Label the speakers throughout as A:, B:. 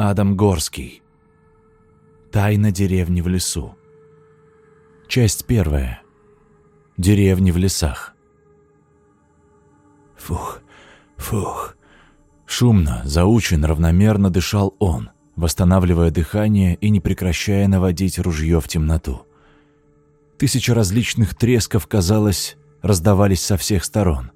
A: Адам Горский. Тайна деревни в лесу. Часть первая. Деревни в лесах. Фух, фух. Шумно, заучен, равномерно дышал он, восстанавливая дыхание и не прекращая наводить ружье в темноту. Тысячи различных тресков, казалось, раздавались со всех сторон.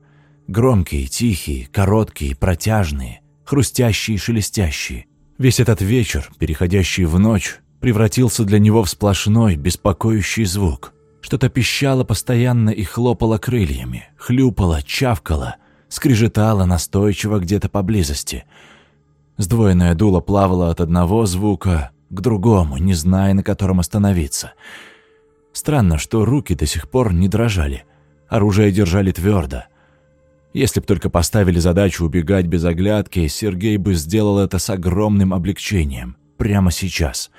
A: Громкие, тихие, короткие, протяжные, хрустящие шелестящие. Весь этот вечер, переходящий в ночь, превратился для него в сплошной, беспокоящий звук. Что-то пищало постоянно и хлопало крыльями, хлюпало, чавкало, скрежетало настойчиво где-то поблизости. Сдвоенное дуло плавало от одного звука к другому, не зная, на котором остановиться. Странно, что руки до сих пор не дрожали. Оружие держали твердо. Если б только поставили задачу убегать без оглядки, Сергей бы сделал это с огромным облегчением. Прямо сейчас.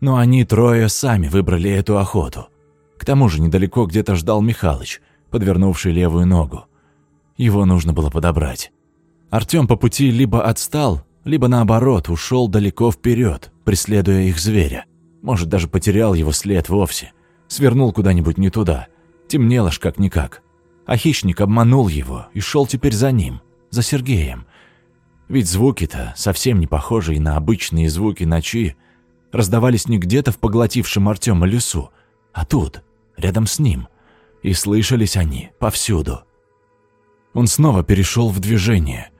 A: Но они трое сами выбрали эту охоту. К тому же недалеко где-то ждал Михалыч, подвернувший левую ногу. Его нужно было подобрать. Артём по пути либо отстал, либо наоборот ушел далеко вперед, преследуя их зверя. Может, даже потерял его след вовсе. Свернул куда-нибудь не туда. Темнело ж как-никак. А хищник обманул его и шел теперь за ним, за Сергеем. Ведь звуки-то, совсем не похожие на обычные звуки ночи, раздавались не где-то в поглотившем Артема лесу, а тут, рядом с ним. И слышались они повсюду. Он снова перешел в движение.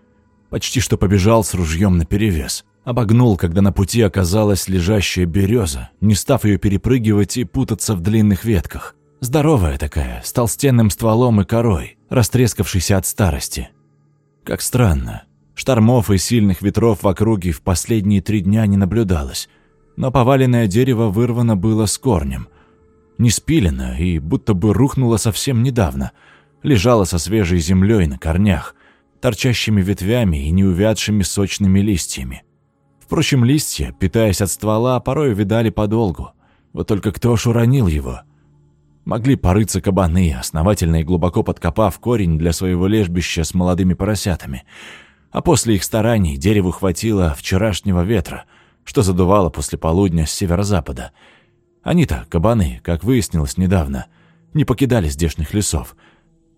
A: Почти что побежал с ружьем наперевес. Обогнул, когда на пути оказалась лежащая береза, не став ее перепрыгивать и путаться в длинных ветках. Здоровая такая, с толстенным стволом и корой, растрескавшейся от старости. Как странно. Штормов и сильных ветров в округе в последние три дня не наблюдалось, но поваленное дерево вырвано было с корнем. Не спилено и будто бы рухнуло совсем недавно. Лежало со свежей землей на корнях, торчащими ветвями и неувядшими сочными листьями. Впрочем, листья, питаясь от ствола, порой видали подолгу. Вот только кто ж уронил его? Могли порыться кабаны, основательно и глубоко подкопав корень для своего лежбища с молодыми поросятами. А после их стараний дереву хватило вчерашнего ветра, что задувало после полудня с северо-запада. Они-то, кабаны, как выяснилось недавно, не покидали здешних лесов.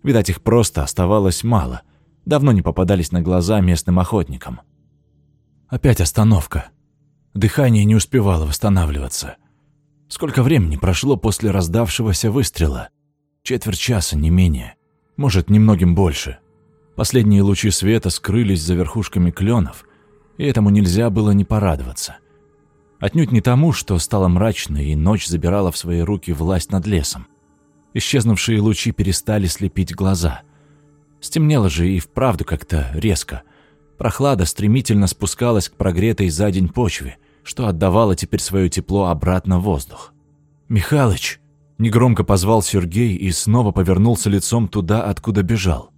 A: Видать, их просто оставалось мало. Давно не попадались на глаза местным охотникам. Опять остановка. Дыхание не успевало восстанавливаться. Сколько времени прошло после раздавшегося выстрела? Четверть часа, не менее. Может, немногим больше. Последние лучи света скрылись за верхушками кленов, и этому нельзя было не порадоваться. Отнюдь не тому, что стало мрачно, и ночь забирала в свои руки власть над лесом. Исчезнувшие лучи перестали слепить глаза. Стемнело же и вправду как-то резко. Прохлада стремительно спускалась к прогретой за день почве, что отдавало теперь свое тепло обратно в воздух. «Михалыч!» – негромко позвал Сергей и снова повернулся лицом туда, откуда бежал.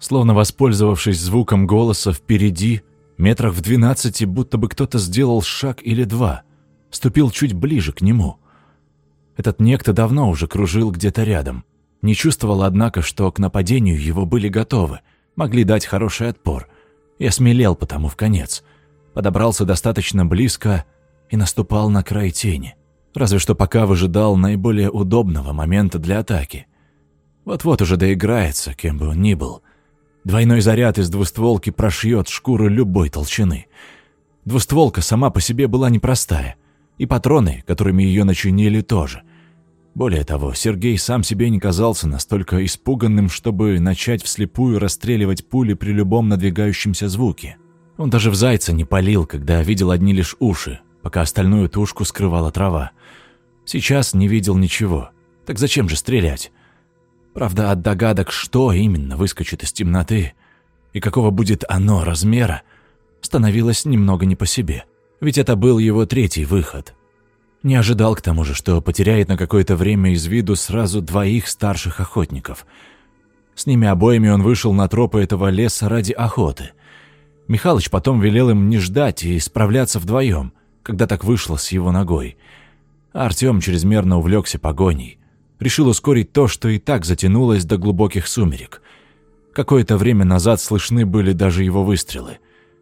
A: Словно воспользовавшись звуком голоса впереди, метрах в двенадцати, будто бы кто-то сделал шаг или два, ступил чуть ближе к нему. Этот некто давно уже кружил где-то рядом. Не чувствовал, однако, что к нападению его были готовы, могли дать хороший отпор. И осмелел потому в конец – подобрался достаточно близко и наступал на край тени. Разве что пока выжидал наиболее удобного момента для атаки. Вот-вот уже доиграется, кем бы он ни был. Двойной заряд из двустволки прошьет шкуру любой толщины. Двустволка сама по себе была непростая, и патроны, которыми ее начинили, тоже. Более того, Сергей сам себе не казался настолько испуганным, чтобы начать вслепую расстреливать пули при любом надвигающемся звуке. Он даже в зайца не палил, когда видел одни лишь уши, пока остальную тушку скрывала трава. Сейчас не видел ничего. Так зачем же стрелять? Правда, от догадок, что именно выскочит из темноты и какого будет оно размера, становилось немного не по себе. Ведь это был его третий выход. Не ожидал к тому же, что потеряет на какое-то время из виду сразу двоих старших охотников. С ними обоими он вышел на тропы этого леса ради охоты. Михалыч потом велел им не ждать и справляться вдвоем, когда так вышло с его ногой. Артем чрезмерно увлекся погоней. Решил ускорить то, что и так затянулось до глубоких сумерек. Какое-то время назад слышны были даже его выстрелы.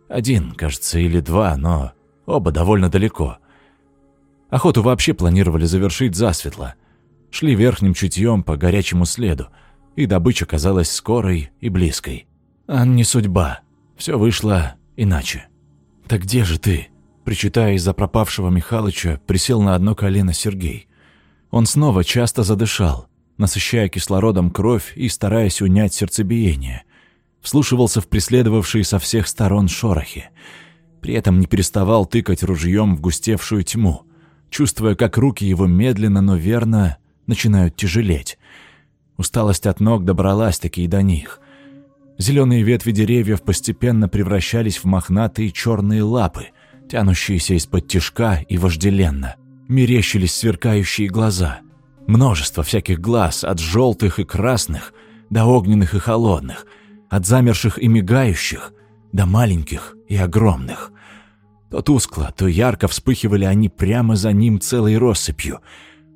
A: Один, кажется, или два, но Оба довольно далеко. Охоту вообще планировали завершить засветло. Шли верхним чутьем по горячему следу, и добыча казалась скорой и близкой. А не судьба. Все вышло иначе. «Так где же ты?» Причитая из-за пропавшего Михалыча, присел на одно колено Сергей. Он снова часто задышал, насыщая кислородом кровь и стараясь унять сердцебиение. Вслушивался в преследовавшие со всех сторон шорохи. При этом не переставал тыкать ружьем в густевшую тьму, чувствуя, как руки его медленно, но верно начинают тяжелеть. Усталость от ног добралась-таки и до них. Зеленые ветви деревьев постепенно превращались в мохнатые черные лапы, тянущиеся из-под тишка и вожделенно. Мерещились сверкающие глаза. Множество всяких глаз, от желтых и красных до огненных и холодных, от замерших и мигающих до маленьких и огромных. То тускло, то ярко вспыхивали они прямо за ним целой россыпью.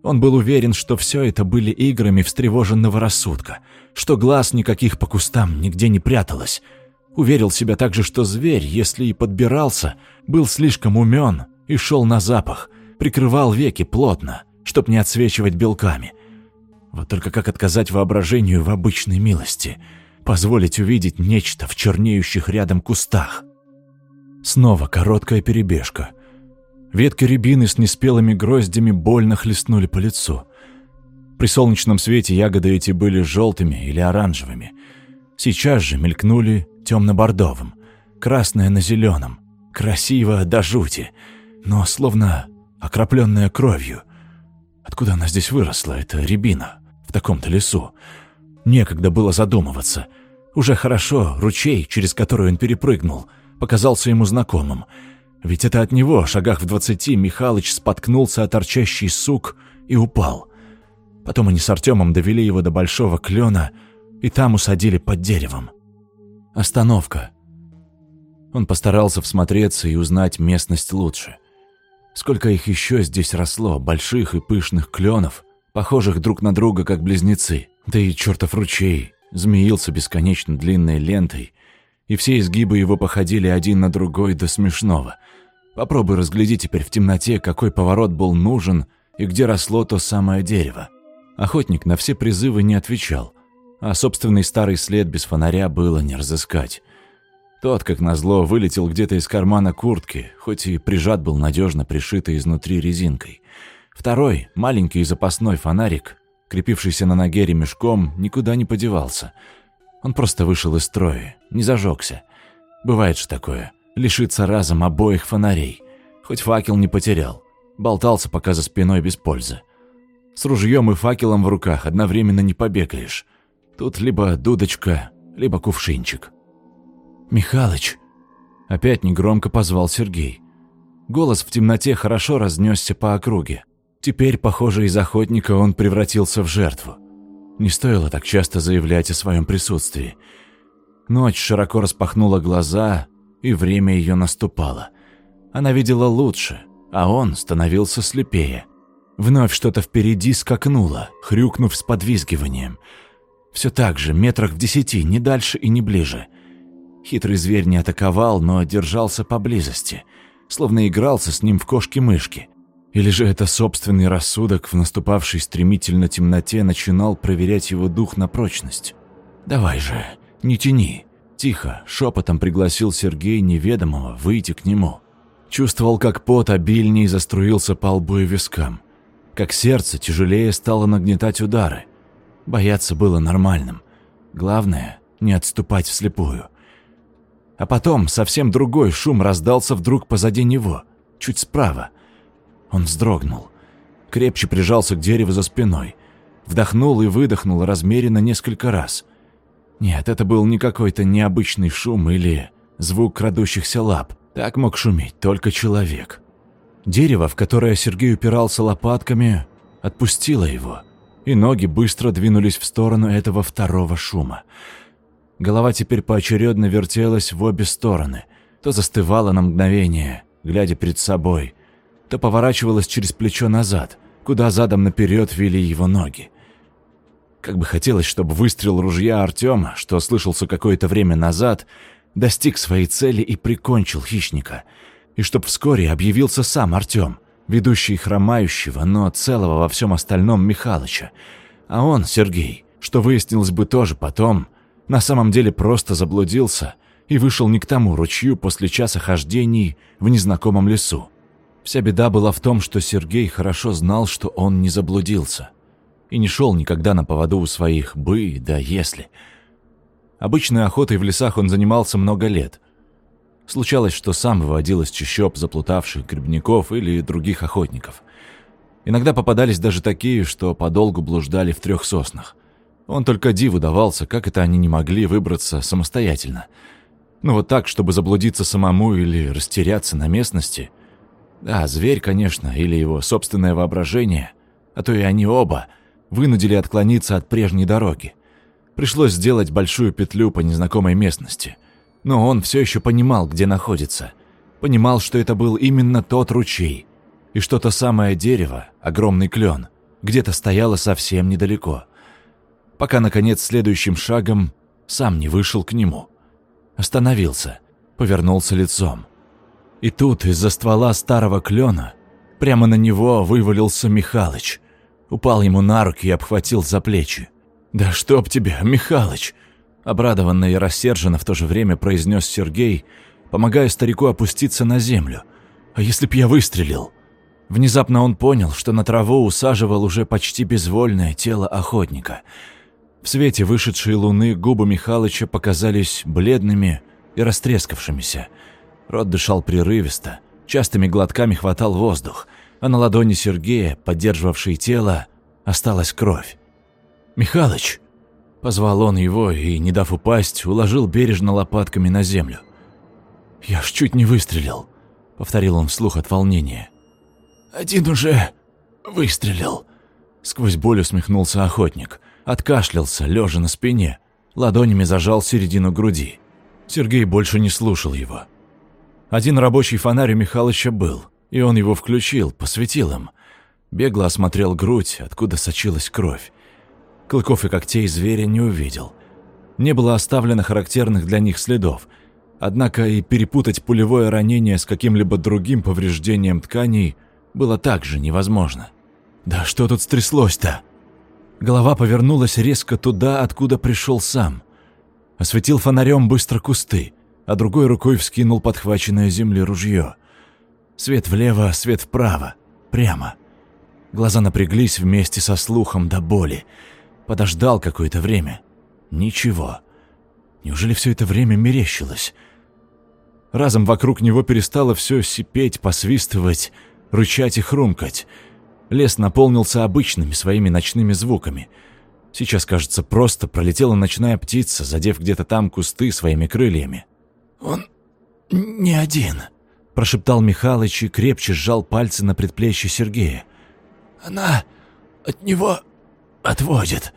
A: Он был уверен, что все это были играми встревоженного рассудка, что глаз никаких по кустам нигде не пряталось — Уверил себя также, что зверь, если и подбирался, был слишком умен и шел на запах, прикрывал веки плотно, чтоб не отсвечивать белками. Вот только как отказать воображению в обычной милости, позволить увидеть нечто в чернеющих рядом кустах? Снова короткая перебежка. Ветки рябины с неспелыми гроздями больно хлестнули по лицу. При солнечном свете ягоды эти были желтыми или оранжевыми. Сейчас же мелькнули темно-бордовым, красное на зеленом, красиво до жути, но словно окропленная кровью. Откуда она здесь выросла, эта рябина, в таком-то лесу? Некогда было задумываться. Уже хорошо, ручей, через который он перепрыгнул, показался ему знакомым. Ведь это от него, шагах в двадцати, Михалыч споткнулся о торчащий сук и упал. Потом они с Артемом довели его до большого клена и там усадили под деревом. Остановка. Он постарался всмотреться и узнать местность лучше. Сколько их еще здесь росло, больших и пышных кленов, похожих друг на друга как близнецы. Да и чертов ручей змеился бесконечно длинной лентой, и все изгибы его походили один на другой до смешного. Попробуй разгляди теперь в темноте, какой поворот был нужен и где росло то самое дерево. Охотник на все призывы не отвечал – а собственный старый след без фонаря было не разыскать. Тот, как назло, вылетел где-то из кармана куртки, хоть и прижат был надежно пришитый изнутри резинкой. Второй, маленький запасной фонарик, крепившийся на ноге ремешком, никуда не подевался. Он просто вышел из строя, не зажегся. Бывает же такое, лишиться разом обоих фонарей. Хоть факел не потерял, болтался пока за спиной без пользы. С ружьем и факелом в руках одновременно не побегаешь. Тут либо дудочка, либо кувшинчик. «Михалыч!» Опять негромко позвал Сергей. Голос в темноте хорошо разнесся по округе. Теперь, похоже, из охотника он превратился в жертву. Не стоило так часто заявлять о своем присутствии. Ночь широко распахнула глаза, и время ее наступало. Она видела лучше, а он становился слепее. Вновь что-то впереди скакнуло, хрюкнув с подвизгиванием – все так же, метрах в десяти, не дальше и не ближе. Хитрый зверь не атаковал, но держался поблизости, словно игрался с ним в кошки-мышки. Или же это собственный рассудок в наступавшей стремительно темноте начинал проверять его дух на прочность? «Давай же, не тяни!» Тихо, шепотом пригласил Сергей неведомого выйти к нему. Чувствовал, как пот обильней заструился по лбу и вискам. Как сердце тяжелее стало нагнетать удары. Бояться было нормальным. Главное — не отступать вслепую. А потом совсем другой шум раздался вдруг позади него, чуть справа. Он вздрогнул. Крепче прижался к дереву за спиной. Вдохнул и выдохнул размеренно несколько раз. Нет, это был не какой-то необычный шум или звук крадущихся лап. Так мог шуметь только человек. Дерево, в которое Сергей упирался лопатками, отпустило его — и ноги быстро двинулись в сторону этого второго шума. Голова теперь поочередно вертелась в обе стороны, то застывала на мгновение, глядя перед собой, то поворачивалась через плечо назад, куда задом наперед вели его ноги. Как бы хотелось, чтобы выстрел ружья Артема, что слышался какое-то время назад, достиг своей цели и прикончил хищника. И чтоб вскоре объявился сам Артём, ведущий хромающего, но целого во всем остальном Михалыча. А он, Сергей, что выяснилось бы тоже потом, на самом деле просто заблудился и вышел не к тому ручью после часа хождений в незнакомом лесу. Вся беда была в том, что Сергей хорошо знал, что он не заблудился. И не шел никогда на поводу у своих «бы», да «если». Обычной охотой в лесах он занимался много лет. Случалось, что сам выводил из чащоб заплутавших грибников или других охотников. Иногда попадались даже такие, что подолгу блуждали в трех соснах. Он только диву давался, как это они не могли выбраться самостоятельно. Ну вот так, чтобы заблудиться самому или растеряться на местности. Да, зверь, конечно, или его собственное воображение, а то и они оба, вынудили отклониться от прежней дороги. Пришлось сделать большую петлю по незнакомой местности. Но он все еще понимал, где находится. Понимал, что это был именно тот ручей. И что то самое дерево, огромный клен, где-то стояло совсем недалеко пока, наконец, следующим шагом сам не вышел к нему. Остановился, повернулся лицом. И тут из-за ствола старого клена прямо на него вывалился Михалыч. Упал ему на руки и обхватил за плечи. «Да чтоб тебя, Михалыч!» Обрадованно и рассерженно в то же время произнес Сергей, помогая старику опуститься на землю. «А если б я выстрелил?» Внезапно он понял, что на траву усаживал уже почти безвольное тело охотника – в свете вышедшей луны губы Михалыча показались бледными и растрескавшимися. Рот дышал прерывисто, частыми глотками хватал воздух, а на ладони Сергея, поддерживавшей тело, осталась кровь. «Михалыч!» – позвал он его и, не дав упасть, уложил бережно лопатками на землю. «Я ж чуть не выстрелил», – повторил он вслух от волнения. «Один уже выстрелил», – сквозь боль усмехнулся охотник – Откашлялся, лежа на спине, ладонями зажал середину груди. Сергей больше не слушал его. Один рабочий фонарь у Михалыча был, и он его включил, посветил им. Бегло осмотрел грудь, откуда сочилась кровь. Клыков и когтей зверя не увидел. Не было оставлено характерных для них следов, однако и перепутать пулевое ранение с каким-либо другим повреждением тканей было также невозможно. «Да что тут стряслось-то?» Голова повернулась резко туда, откуда пришел сам. Осветил фонарем быстро кусты, а другой рукой вскинул подхваченное землей ружье. Свет влево, свет вправо, прямо. Глаза напряглись вместе со слухом до боли. Подождал какое-то время. Ничего. Неужели все это время мерещилось? Разом вокруг него перестало все сипеть, посвистывать, рычать и хрумкать — Лес наполнился обычными своими ночными звуками. Сейчас, кажется, просто пролетела ночная птица, задев где-то там кусты своими крыльями. «Он не один», — прошептал Михалыч и крепче сжал пальцы на предплечье Сергея. «Она от него отводит».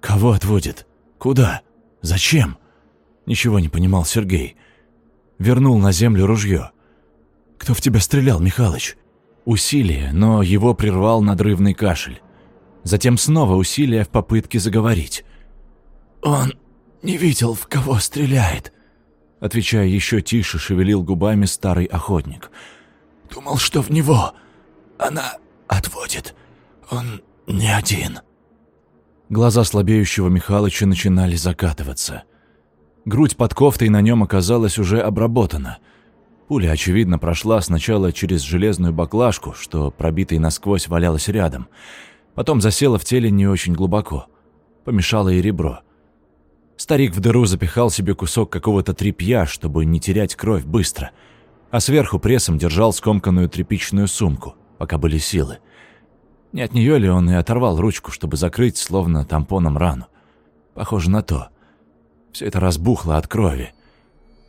A: «Кого отводит? Куда? Зачем?» Ничего не понимал Сергей. Вернул на землю ружье. «Кто в тебя стрелял, Михалыч?» Усилие, но его прервал надрывный кашель. Затем снова усилие в попытке заговорить. «Он не видел, в кого стреляет», — отвечая еще тише, шевелил губами старый охотник. «Думал, что в него. Она отводит. Он не один». Глаза слабеющего Михалыча начинали закатываться. Грудь под кофтой на нем оказалась уже обработана — Пуля, очевидно, прошла сначала через железную баклажку, что пробитой насквозь валялась рядом. Потом засела в теле не очень глубоко. Помешало и ребро. Старик в дыру запихал себе кусок какого-то тряпья, чтобы не терять кровь быстро. А сверху прессом держал скомканную тряпичную сумку, пока были силы. Не от нее ли он и оторвал ручку, чтобы закрыть, словно тампоном, рану? Похоже на то. Все это разбухло от крови.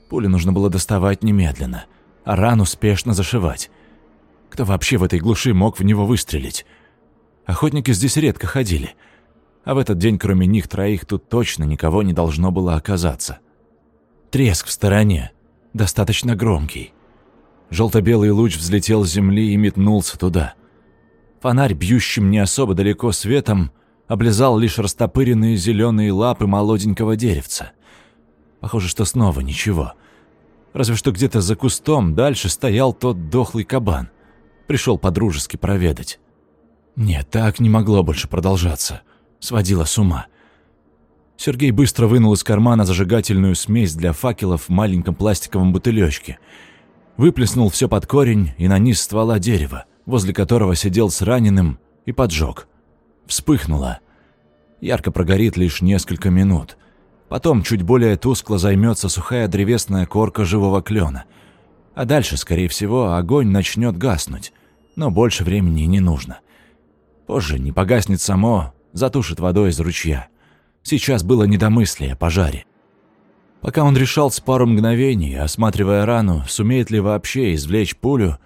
A: Пулю нужно было доставать немедленно, а рану спешно зашивать. Кто вообще в этой глуши мог в него выстрелить? Охотники здесь редко ходили, а в этот день кроме них троих тут точно никого не должно было оказаться. Треск в стороне, достаточно громкий. Желто-белый луч взлетел с земли и метнулся туда. Фонарь, бьющим не особо далеко светом, облизал лишь растопыренные зеленые лапы молоденького деревца. Похоже, что снова ничего. Разве что где-то за кустом дальше стоял тот дохлый кабан. Пришел подружески проведать. Нет, так не могло больше продолжаться. Сводила с ума. Сергей быстро вынул из кармана зажигательную смесь для факелов в маленьком пластиковом бутылечке. Выплеснул все под корень и на ствола дерева, возле которого сидел с раненым, и поджег. Вспыхнуло. Ярко прогорит лишь несколько минут. Потом чуть более тускло займется сухая древесная корка живого клена. А дальше, скорее всего, огонь начнет гаснуть. Но больше времени не нужно. Позже не погаснет само, затушит водой из ручья. Сейчас было недомыслие о пожаре. Пока он решал с пару мгновений, осматривая рану, сумеет ли вообще извлечь пулю,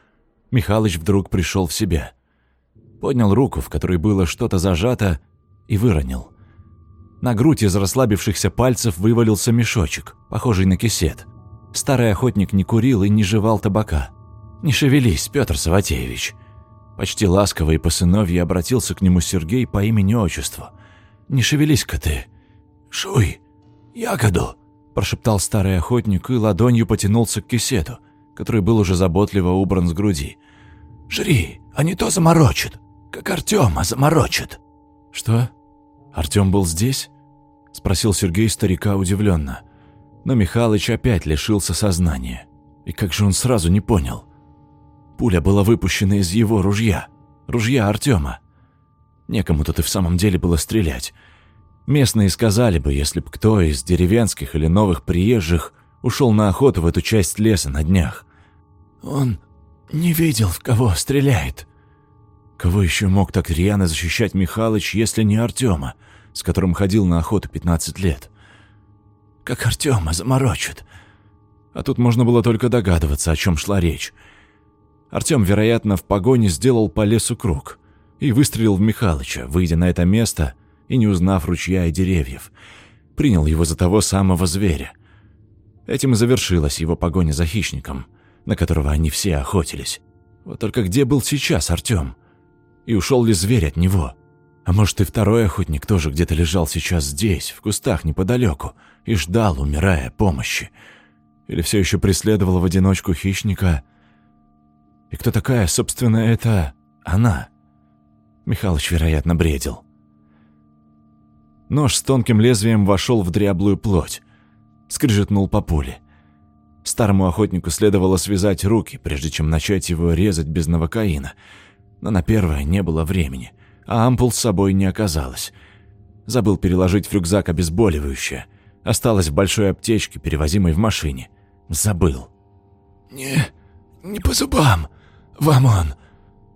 A: Михалыч вдруг пришел в себя. Поднял руку, в которой было что-то зажато, и выронил. На грудь из расслабившихся пальцев вывалился мешочек, похожий на кисет. Старый охотник не курил и не жевал табака. «Не шевелись, Петр Саватеевич». Почти ласково и по сыновье обратился к нему Сергей по имени-отчеству. «Не шевелись-ка ты. Шуй, ягоду!» прошептал старый охотник и ладонью потянулся к кисету, который был уже заботливо убран с груди. «Жри, а не то заморочит, как Артема заморочит». «Что? Артем был здесь?» — спросил Сергей старика удивленно. Но Михалыч опять лишился сознания. И как же он сразу не понял? Пуля была выпущена из его ружья, ружья Артема. Некому тут и в самом деле было стрелять. Местные сказали бы, если б кто из деревенских или новых приезжих ушел на охоту в эту часть леса на днях. Он не видел, в кого стреляет. Кого еще мог так рьяно защищать Михалыч, если не Артема? с которым ходил на охоту 15 лет. Как Артема заморочит. А тут можно было только догадываться, о чем шла речь. Артем, вероятно, в погоне сделал по лесу круг и выстрелил в Михалыча, выйдя на это место и не узнав ручья и деревьев. Принял его за того самого зверя. Этим и завершилась его погоня за хищником, на которого они все охотились. Вот только где был сейчас Артем? И ушел ли зверь от него? А может, и второй охотник тоже где-то лежал сейчас здесь, в кустах неподалеку, и ждал, умирая, помощи. Или все еще преследовал в одиночку хищника. И кто такая, собственно, это она? Михалыч, вероятно, бредил. Нож с тонким лезвием вошел в дряблую плоть. Скрижетнул по пуле. Старому охотнику следовало связать руки, прежде чем начать его резать без новокаина. Но на первое не было времени — а ампул с собой не оказалось. Забыл переложить в рюкзак обезболивающее. Осталось в большой аптечке, перевозимой в машине. Забыл. «Не... не по зубам, вам он!»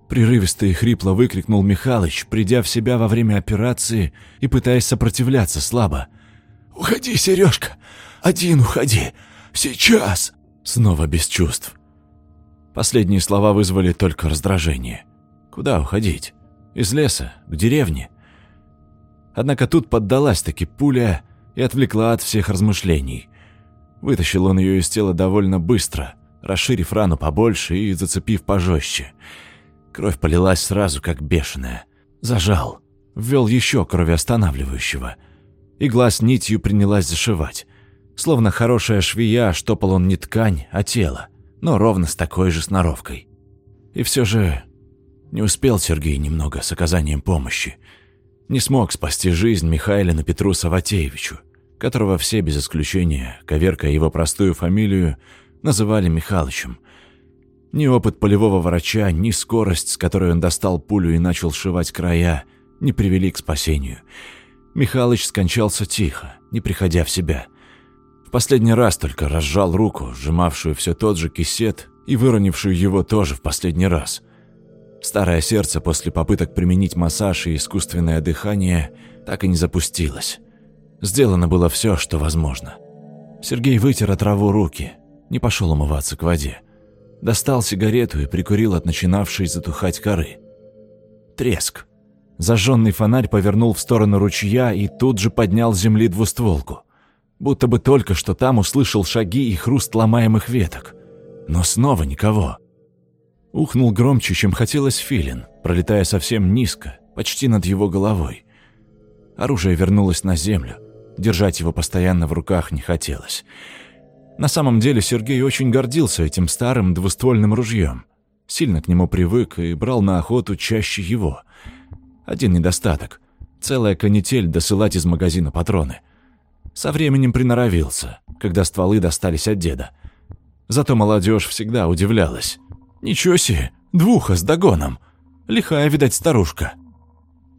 A: Прерывисто и хрипло выкрикнул Михалыч, придя в себя во время операции и пытаясь сопротивляться слабо. «Уходи, Сережка! Один уходи! Сейчас!» Снова без чувств. Последние слова вызвали только раздражение. Куда уходить? Из леса, к деревне. Однако тут поддалась таки пуля и отвлекла от всех размышлений. Вытащил он ее из тела довольно быстро, расширив рану побольше и зацепив пожестче. Кровь полилась сразу, как бешеная. Зажал. Ввел еще кровеостанавливающего. Игла с нитью принялась зашивать. Словно хорошая швея, штопал он не ткань, а тело, но ровно с такой же сноровкой. И все же не успел Сергей немного с оказанием помощи. Не смог спасти жизнь Михаилину Петру Саватеевичу, которого все без исключения, коверкая его простую фамилию, называли Михалычем. Ни опыт полевого врача, ни скорость, с которой он достал пулю и начал сшивать края, не привели к спасению. Михалыч скончался тихо, не приходя в себя. В последний раз только разжал руку, сжимавшую все тот же кисет и выронившую его тоже в последний раз – Старое сердце после попыток применить массаж и искусственное дыхание так и не запустилось. Сделано было все, что возможно. Сергей вытер от траву руки, не пошел умываться к воде. Достал сигарету и прикурил от начинавшей затухать коры. Треск. Зажженный фонарь повернул в сторону ручья и тут же поднял с земли двустволку. Будто бы только что там услышал шаги и хруст ломаемых веток. Но снова никого. Ухнул громче, чем хотелось филин, пролетая совсем низко, почти над его головой. Оружие вернулось на землю. Держать его постоянно в руках не хотелось. На самом деле Сергей очень гордился этим старым двуствольным ружьем. Сильно к нему привык и брал на охоту чаще его. Один недостаток — целая канитель досылать из магазина патроны. Со временем приноровился, когда стволы достались от деда. Зато молодежь всегда удивлялась. «Ничего себе, двуха с догоном! Лихая, видать, старушка!»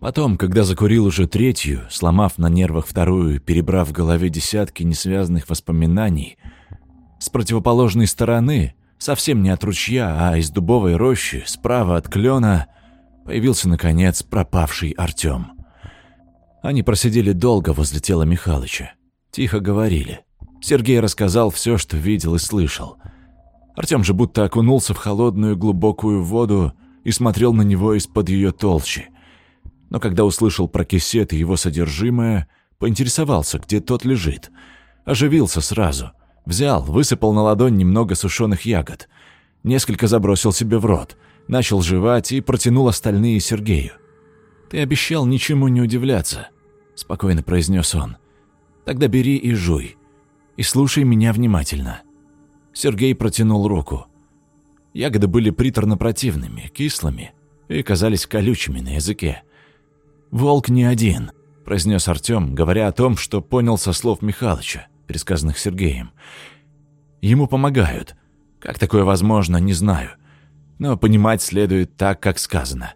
A: Потом, когда закурил уже третью, сломав на нервах вторую, перебрав в голове десятки несвязанных воспоминаний, с противоположной стороны, совсем не от ручья, а из дубовой рощи, справа от клена, появился, наконец, пропавший Артем. Они просидели долго возле тела Михалыча. Тихо говорили. Сергей рассказал все, что видел и слышал. Артем же будто окунулся в холодную глубокую воду и смотрел на него из-под ее толщи – но когда услышал про кисет и его содержимое, поинтересовался, где тот лежит. Оживился сразу. Взял, высыпал на ладонь немного сушеных ягод. Несколько забросил себе в рот, начал жевать и протянул остальные Сергею. «Ты обещал ничему не удивляться», — спокойно произнес он. «Тогда бери и жуй. И слушай меня внимательно». Сергей протянул руку. Ягоды были приторно-противными, кислыми и казались колючими на языке. «Волк не один», — произнес Артем, говоря о том, что понял со слов Михалыча, пересказанных Сергеем. «Ему помогают. Как такое возможно, не знаю. Но понимать следует так, как сказано.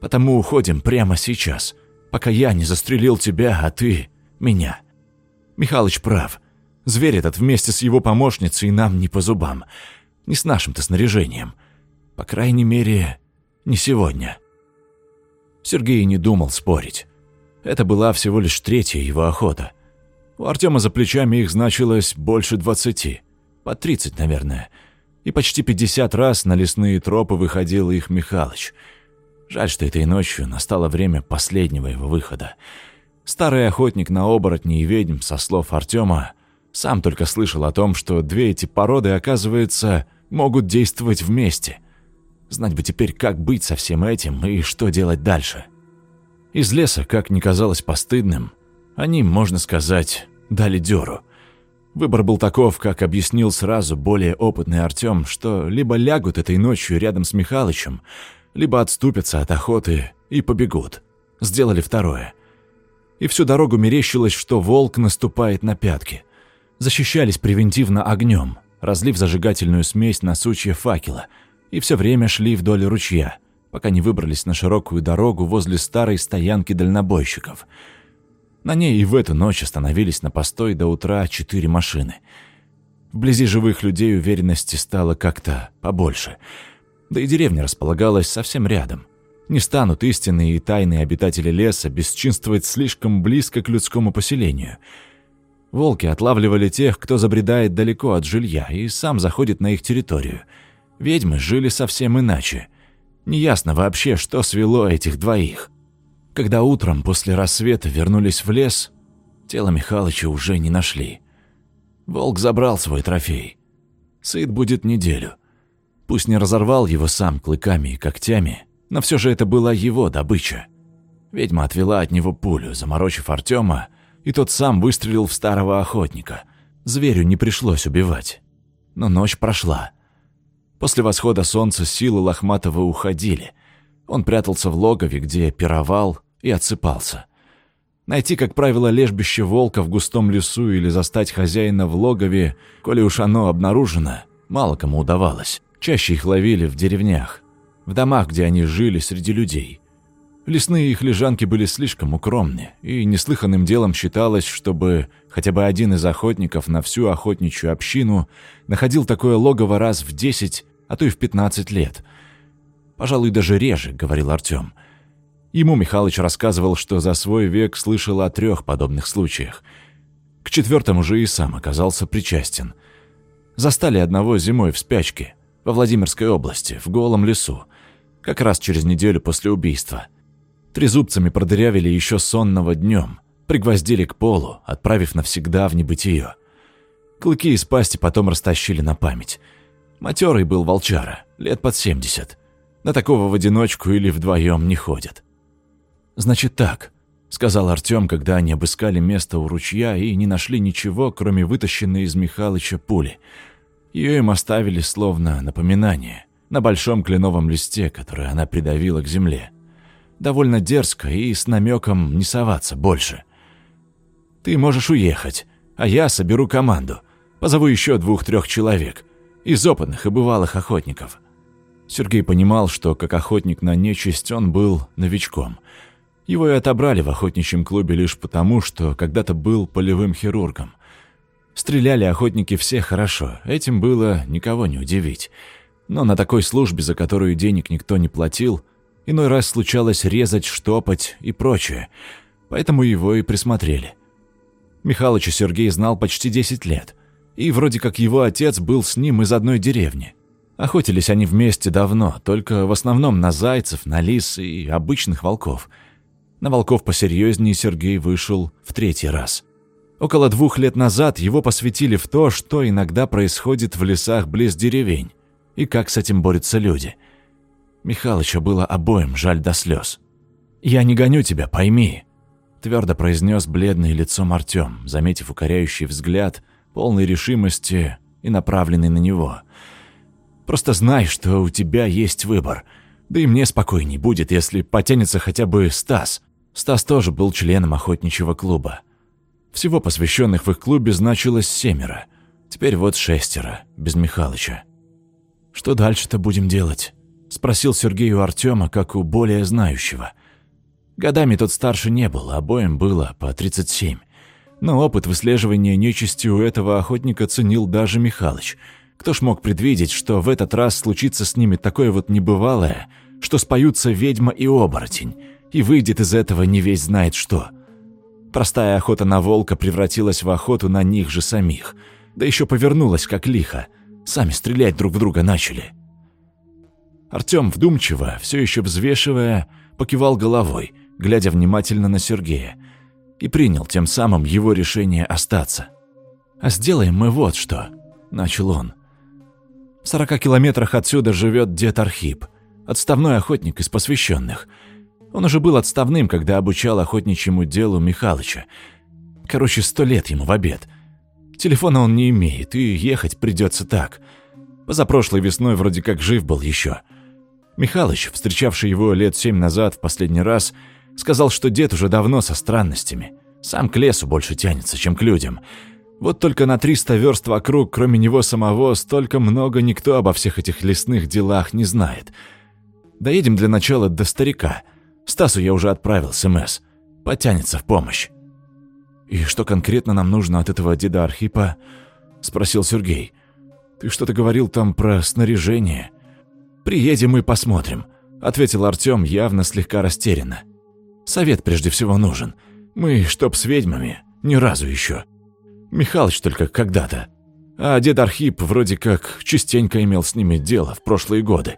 A: Потому уходим прямо сейчас, пока я не застрелил тебя, а ты — меня. Михалыч прав. Зверь этот вместе с его помощницей нам не по зубам. Не с нашим-то снаряжением. По крайней мере, не сегодня». Сергей не думал спорить. Это была всего лишь третья его охота. У Артема за плечами их значилось больше двадцати. По тридцать, наверное. И почти пятьдесят раз на лесные тропы выходил их Михалыч. Жаль, что этой ночью настало время последнего его выхода. Старый охотник на оборотни и ведьм, со слов Артема, сам только слышал о том, что две эти породы, оказывается, могут действовать вместе – Знать бы теперь, как быть со всем этим и что делать дальше. Из леса, как ни казалось постыдным, они, можно сказать, дали дёру. Выбор был таков, как объяснил сразу более опытный Артём, что либо лягут этой ночью рядом с Михалычем, либо отступятся от охоты и побегут. Сделали второе. И всю дорогу мерещилось, что волк наступает на пятки. Защищались превентивно огнем, разлив зажигательную смесь на сучья факела – и все время шли вдоль ручья, пока не выбрались на широкую дорогу возле старой стоянки дальнобойщиков. На ней и в эту ночь остановились на постой до утра четыре машины. Вблизи живых людей уверенности стало как-то побольше. Да и деревня располагалась совсем рядом. Не станут истинные и тайные обитатели леса бесчинствовать слишком близко к людскому поселению. Волки отлавливали тех, кто забредает далеко от жилья и сам заходит на их территорию – Ведьмы жили совсем иначе. Неясно вообще, что свело этих двоих. Когда утром после рассвета вернулись в лес, тело Михалыча уже не нашли. Волк забрал свой трофей. Сыт будет неделю. Пусть не разорвал его сам клыками и когтями, но все же это была его добыча. Ведьма отвела от него пулю, заморочив Артема, и тот сам выстрелил в старого охотника. Зверю не пришлось убивать. Но ночь прошла. После восхода солнца силы Лохматова уходили. Он прятался в логове, где пировал и отсыпался. Найти, как правило, лежбище волка в густом лесу или застать хозяина в логове, коли уж оно обнаружено, мало кому удавалось. Чаще их ловили в деревнях, в домах, где они жили среди людей. Лесные их лежанки были слишком укромны, и неслыханным делом считалось, чтобы хотя бы один из охотников на всю охотничью общину находил такое логово раз в 10, а то и в 15 лет. «Пожалуй, даже реже», — говорил Артем. Ему Михалыч рассказывал, что за свой век слышал о трех подобных случаях. К четвертому же и сам оказался причастен. Застали одного зимой в спячке, во Владимирской области, в голом лесу, как раз через неделю после убийства — Трезубцами продырявили еще сонного днем, пригвоздили к полу, отправив навсегда в небытие. Клыки из пасти потом растащили на память. Матерый был волчара, лет под семьдесят. На такого в одиночку или вдвоем не ходят. «Значит так», — сказал Артём, когда они обыскали место у ручья и не нашли ничего, кроме вытащенной из Михалыча пули. Ее им оставили словно напоминание на большом кленовом листе, который она придавила к земле. Довольно дерзко и с намеком не соваться больше. «Ты можешь уехать, а я соберу команду. Позову еще двух-трех человек. Из опытных и бывалых охотников». Сергей понимал, что как охотник на нечисть он был новичком — его и отобрали в охотничьем клубе лишь потому, что когда-то был полевым хирургом. Стреляли охотники все хорошо, этим было никого не удивить. Но на такой службе, за которую денег никто не платил, иной раз случалось резать, штопать и прочее, поэтому его и присмотрели. Михалыча Сергей знал почти 10 лет, и вроде как его отец был с ним из одной деревни. Охотились они вместе давно, только в основном на зайцев, на лис и обычных волков – на волков посерьезнее Сергей вышел в третий раз. Около двух лет назад его посвятили в то, что иногда происходит в лесах близ деревень, и как с этим борются люди. Михалыча было обоим жаль до слез. «Я не гоню тебя, пойми», — твердо произнес бледное лицом Артем, заметив укоряющий взгляд, полный решимости и направленный на него. «Просто знай, что у тебя есть выбор, да и мне спокойней будет, если потянется хотя бы Стас. Стас тоже был членом охотничьего клуба. Всего посвященных в их клубе значилось семеро. Теперь вот шестеро, без Михалыча. «Что дальше-то будем делать?» – спросил Сергей у Артема, как у более знающего. Годами тот старше не был, обоим было по 37. Но опыт выслеживания нечисти у этого охотника ценил даже Михалыч. Кто ж мог предвидеть, что в этот раз случится с ними такое вот небывалое, что споются ведьма и оборотень – и выйдет из этого не весь знает что. Простая охота на волка превратилась в охоту на них же самих, да еще повернулась как лихо, сами стрелять друг в друга начали. Артем вдумчиво, все еще взвешивая, покивал головой, глядя внимательно на Сергея, и принял тем самым его решение остаться. «А сделаем мы вот что», — начал он. «В сорока километрах отсюда живет дед Архип, отставной охотник из посвященных — он уже был отставным, когда обучал охотничьему делу Михалыча. Короче, сто лет ему в обед. Телефона он не имеет, и ехать придется так. Позапрошлой весной вроде как жив был еще. Михалыч, встречавший его лет семь назад в последний раз, сказал, что дед уже давно со странностями. Сам к лесу больше тянется, чем к людям. Вот только на 300 верст вокруг, кроме него самого, столько много никто обо всех этих лесных делах не знает. Доедем для начала до старика – Стасу я уже отправил СМС. Потянется в помощь. «И что конкретно нам нужно от этого деда Архипа?» – спросил Сергей. «Ты что-то говорил там про снаряжение?» «Приедем и посмотрим», – ответил Артём явно слегка растерянно. «Совет прежде всего нужен. Мы, чтоб с ведьмами, ни разу еще. Михалыч только когда-то. А дед Архип вроде как частенько имел с ними дело в прошлые годы.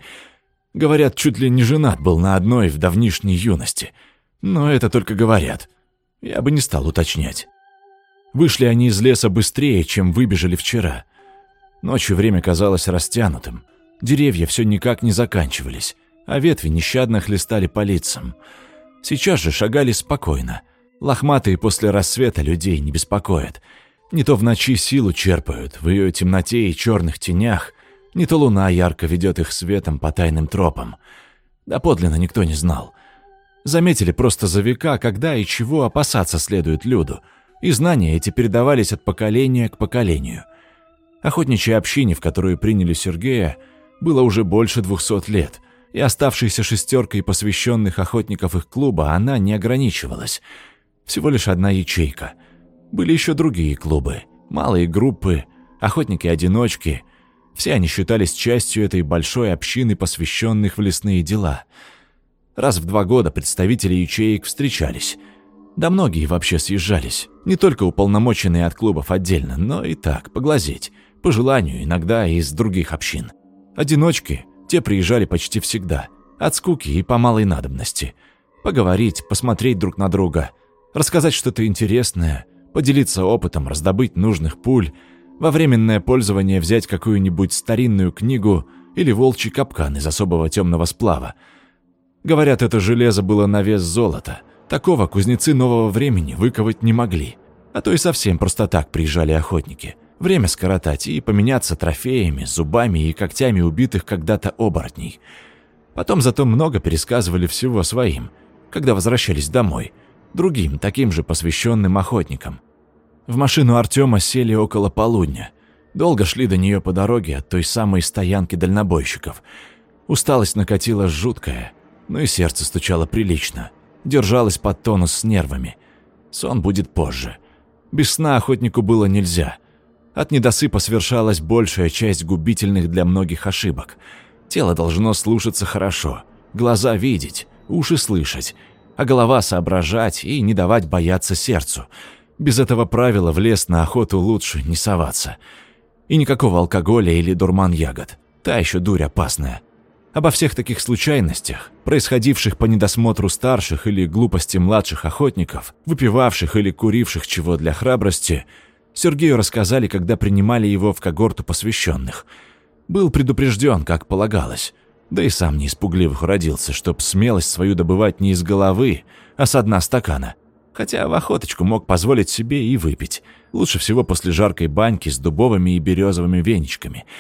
A: Говорят, чуть ли не женат был на одной в давнишней юности. Но это только говорят. Я бы не стал уточнять. Вышли они из леса быстрее, чем выбежали вчера. Ночью время казалось растянутым. Деревья все никак не заканчивались, а ветви нещадно хлестали по лицам. Сейчас же шагали спокойно. Лохматые после рассвета людей не беспокоят. Не то в ночи силу черпают, в ее темноте и черных тенях не то луна ярко ведет их светом по тайным тропам. Да подлинно никто не знал. Заметили просто за века, когда и чего опасаться следует люду, и знания эти передавались от поколения к поколению. Охотничьей общине, в которую приняли Сергея, было уже больше двухсот лет, и оставшейся шестеркой посвященных охотников их клуба она не ограничивалась. Всего лишь одна ячейка. Были еще другие клубы, малые группы, охотники-одиночки — все они считались частью этой большой общины, посвященных в лесные дела. Раз в два года представители ячеек встречались. Да многие вообще съезжались. Не только уполномоченные от клубов отдельно, но и так, поглазеть. По желанию, иногда из других общин. Одиночки, те приезжали почти всегда. От скуки и по малой надобности. Поговорить, посмотреть друг на друга. Рассказать что-то интересное. Поделиться опытом, раздобыть нужных пуль – во временное пользование взять какую-нибудь старинную книгу или волчий капкан из особого темного сплава. Говорят, это железо было на вес золота, Такого кузнецы нового времени выковать не могли. А то и совсем просто так приезжали охотники. Время скоротать и поменяться трофеями, зубами и когтями убитых когда-то оборотней. Потом зато много пересказывали всего своим, когда возвращались домой. Другим, таким же посвященным охотникам. В машину Артема сели около полудня. Долго шли до нее по дороге от той самой стоянки дальнобойщиков. Усталость накатила жуткая, но и сердце стучало прилично. Держалось под тонус с нервами. Сон будет позже. Без сна охотнику было нельзя. От недосыпа совершалась большая часть губительных для многих ошибок. Тело должно слушаться хорошо, глаза видеть, уши слышать, а голова соображать и не давать бояться сердцу. Без этого правила в лес на охоту лучше не соваться. И никакого алкоголя или дурман ягод. Та еще дурь опасная. Обо всех таких случайностях, происходивших по недосмотру старших или глупости младших охотников, выпивавших или куривших чего для храбрости, Сергею рассказали, когда принимали его в когорту посвященных. Был предупрежден, как полагалось. Да и сам не испугливых родился, чтоб смелость свою добывать не из головы, а с дна стакана. Хотя в охоточку мог позволить себе и выпить. Лучше всего после жаркой баньки с дубовыми и березовыми веничками –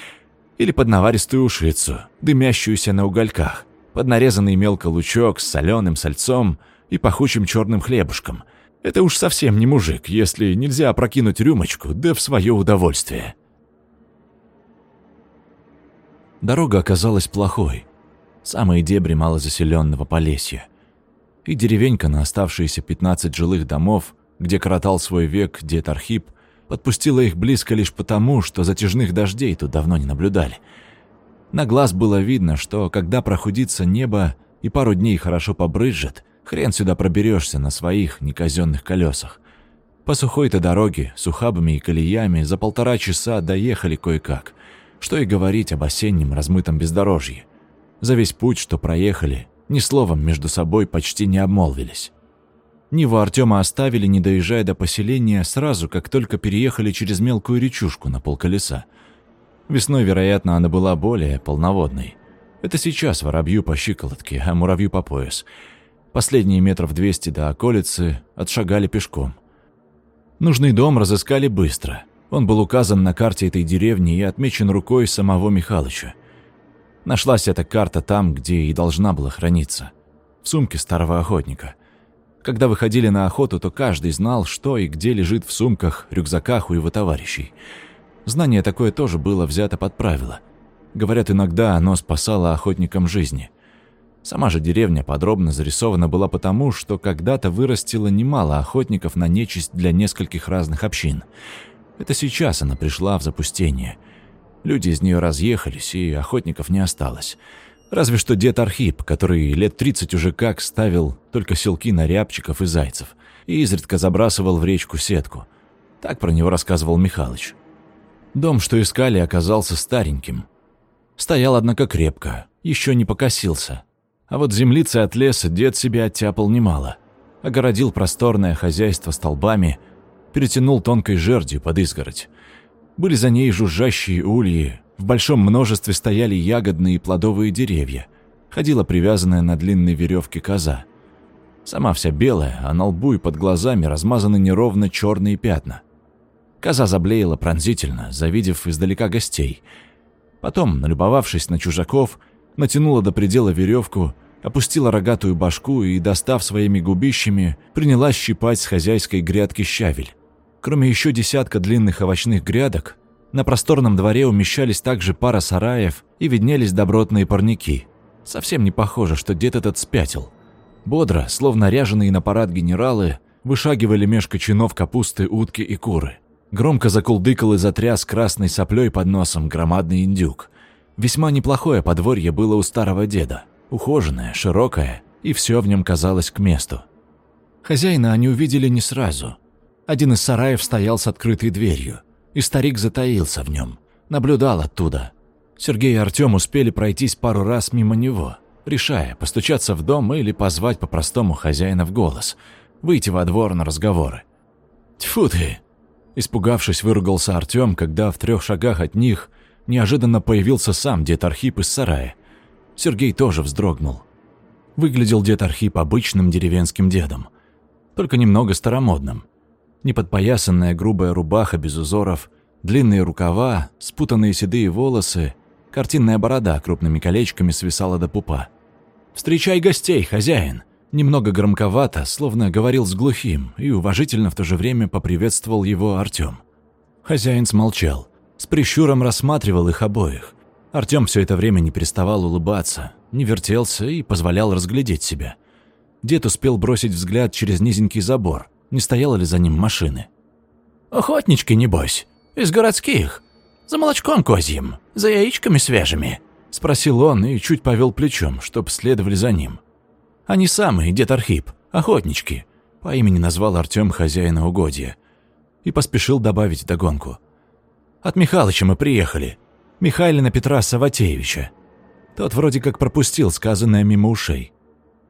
A: или под наваристую ушицу, дымящуюся на угольках, под нарезанный мелко лучок с соленым сальцом и пахучим черным хлебушком. Это уж совсем не мужик, если нельзя опрокинуть рюмочку, да в свое удовольствие. Дорога оказалась плохой. Самые дебри малозаселенного Полесья. И деревенька на оставшиеся 15 жилых домов, где коротал свой век дед Архип, Подпустила их близко лишь потому, что затяжных дождей тут давно не наблюдали. На глаз было видно, что когда прохудится небо и пару дней хорошо побрызжет, хрен сюда проберешься на своих неказенных колесах. По сухой-то дороге, с ухабами и колеями, за полтора часа доехали кое-как. Что и говорить об осеннем размытом бездорожье. За весь путь, что проехали, ни словом между собой почти не обмолвились. Ниву Артема оставили, не доезжая до поселения, сразу, как только переехали через мелкую речушку на полколеса. Весной, вероятно, она была более полноводной. Это сейчас воробью по щиколотке, а муравью по пояс. Последние метров двести до околицы отшагали пешком. Нужный дом разыскали быстро. Он был указан на карте этой деревни и отмечен рукой самого Михалыча. Нашлась эта карта там, где и должна была храниться. В сумке старого охотника. Когда выходили на охоту, то каждый знал, что и где лежит в сумках, рюкзаках у его товарищей. Знание такое тоже было взято под правило. Говорят, иногда оно спасало охотникам жизни. Сама же деревня подробно зарисована была потому, что когда-то вырастила немало охотников на нечисть для нескольких разных общин. Это сейчас она пришла в запустение. Люди из нее разъехались, и охотников не осталось. Разве что дед Архип, который лет 30 уже как ставил только селки на рябчиков и зайцев и изредка забрасывал в речку сетку. Так про него рассказывал Михалыч. Дом, что искали, оказался стареньким. Стоял, однако, крепко, еще не покосился. А вот землицы от леса дед себе оттяпал немало. Огородил просторное хозяйство столбами, перетянул тонкой жердью под изгородь. Были за ней жужжащие ульи, в большом множестве стояли ягодные и плодовые деревья. Ходила привязанная на длинной веревке коза. Сама вся белая, а на лбу и под глазами размазаны неровно черные пятна. Коза заблеяла пронзительно, завидев издалека гостей. Потом, налюбовавшись на чужаков, натянула до предела веревку, опустила рогатую башку и, достав своими губищами, принялась щипать с хозяйской грядки щавель. Кроме еще десятка длинных овощных грядок, на просторном дворе умещались также пара сараев и виднелись добротные парники. Совсем не похоже, что дед этот спятил. Бодро, словно ряженые на парад генералы, вышагивали меж кочанов капусты, утки и куры. Громко закулдыкал и затряс красной соплей под носом громадный индюк. Весьма неплохое подворье было у старого деда. Ухоженное, широкое, и все в нем казалось к месту. Хозяина они увидели не сразу. Один из сараев стоял с открытой дверью и старик затаился в нем, наблюдал оттуда. Сергей и Артем успели пройтись пару раз мимо него, решая, постучаться в дом или позвать по-простому хозяина в голос, выйти во двор на разговоры. «Тьфу ты!» Испугавшись, выругался Артем, когда в трех шагах от них неожиданно появился сам дед Архип из сарая. Сергей тоже вздрогнул. Выглядел дед Архип обычным деревенским дедом. только немного старомодным. Неподпоясанная грубая рубаха без узоров, длинные рукава, спутанные седые волосы, картинная борода крупными колечками свисала до пупа. «Встречай гостей, хозяин!» Немного громковато, словно говорил с глухим, и уважительно в то же время поприветствовал его Артём. Хозяин смолчал, с прищуром рассматривал их обоих. Артём все это время не переставал улыбаться, не вертелся и позволял разглядеть себя. Дед успел бросить взгляд через низенький забор, не стояла ли за ним машины. «Охотнички, небось, из городских, за молочком козьим, за яичками свежими», — спросил он и чуть повел плечом, чтоб следовали за ним. Они самые, дед Архип, охотнички. По имени назвал Артём хозяина угодья. И поспешил добавить догонку. От Михалыча мы приехали. Михайлина Петра Саватеевича. Тот вроде как пропустил сказанное мимо ушей.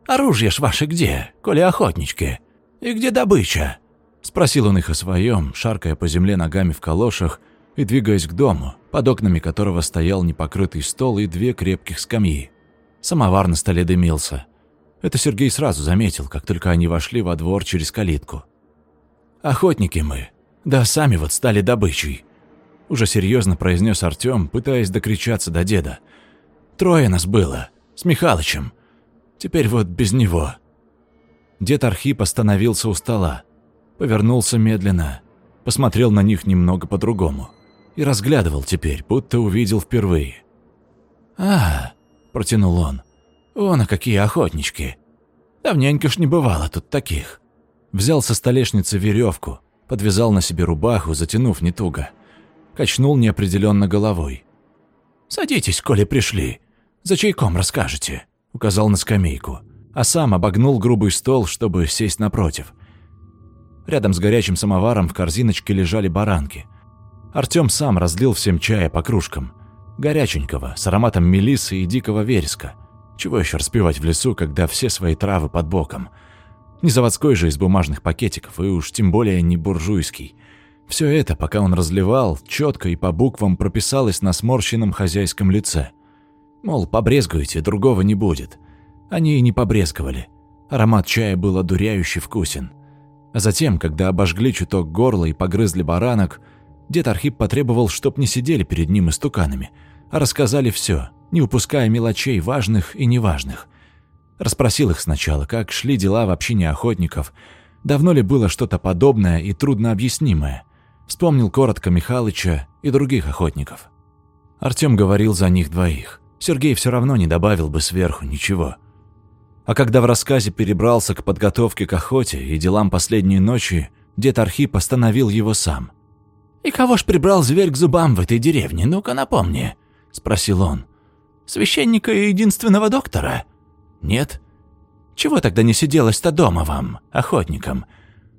A: «Оружие ж ваше где, коли охотнички? И где добыча?» Спросил он их о своем, шаркая по земле ногами в калошах и двигаясь к дому, под окнами которого стоял непокрытый стол и две крепких скамьи. Самовар на столе дымился. Это Сергей сразу заметил, как только они вошли во двор через калитку. «Охотники мы. Да сами вот стали добычей», — уже серьезно произнес Артём, пытаясь докричаться до деда. «Трое нас было. С Михалычем. Теперь вот без него». Дед Архип остановился у стола, повернулся медленно, посмотрел на них немного по-другому и разглядывал теперь, будто увидел впервые. «А, — протянул он, Вон, а какие охотнички. Давненько ж не бывало тут таких. Взял со столешницы веревку, подвязал на себе рубаху, затянув не туго. Качнул неопределенно головой. «Садитесь, коли пришли. За чайком расскажете», — указал на скамейку, а сам обогнул грубый стол, чтобы сесть напротив. Рядом с горячим самоваром в корзиночке лежали баранки. Артём сам разлил всем чая по кружкам. Горяченького, с ароматом мелисы и дикого вереска — чего еще распевать в лесу, когда все свои травы под боком? Не заводской же из бумажных пакетиков, и уж тем более не буржуйский. Все это, пока он разливал, четко и по буквам прописалось на сморщенном хозяйском лице. Мол, побрезгуйте, другого не будет. Они и не побрезговали. Аромат чая был одуряюще вкусен. А затем, когда обожгли чуток горла и погрызли баранок, дед Архип потребовал, чтоб не сидели перед ним истуканами, а рассказали все, не упуская мелочей важных и неважных. Расспросил их сначала, как шли дела в общине охотников, давно ли было что-то подобное и труднообъяснимое. Вспомнил коротко Михалыча и других охотников. Артём говорил за них двоих. Сергей все равно не добавил бы сверху ничего. А когда в рассказе перебрался к подготовке к охоте и делам последней ночи, дед Архип остановил его сам. «И кого ж прибрал зверь к зубам в этой деревне? Ну-ка напомни», — спросил он. Священника и единственного доктора? Нет? Чего тогда не сиделось-то дома вам, охотникам?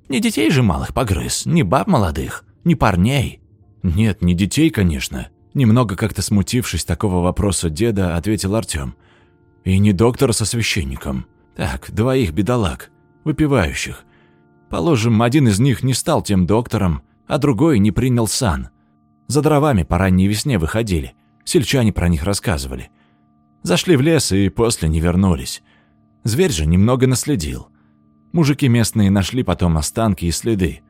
A: Ни детей же малых погрыз, ни баб молодых, ни парней. Нет, не детей, конечно. Немного как-то смутившись такого вопроса деда, ответил Артём. И не доктора со священником. Так, двоих бедолаг, выпивающих. Положим, один из них не стал тем доктором, а другой не принял сан. За дровами по ранней весне выходили. Сельчане про них рассказывали. Зашли в лес и после не вернулись. Зверь же немного наследил. Мужики местные нашли потом останки и следы.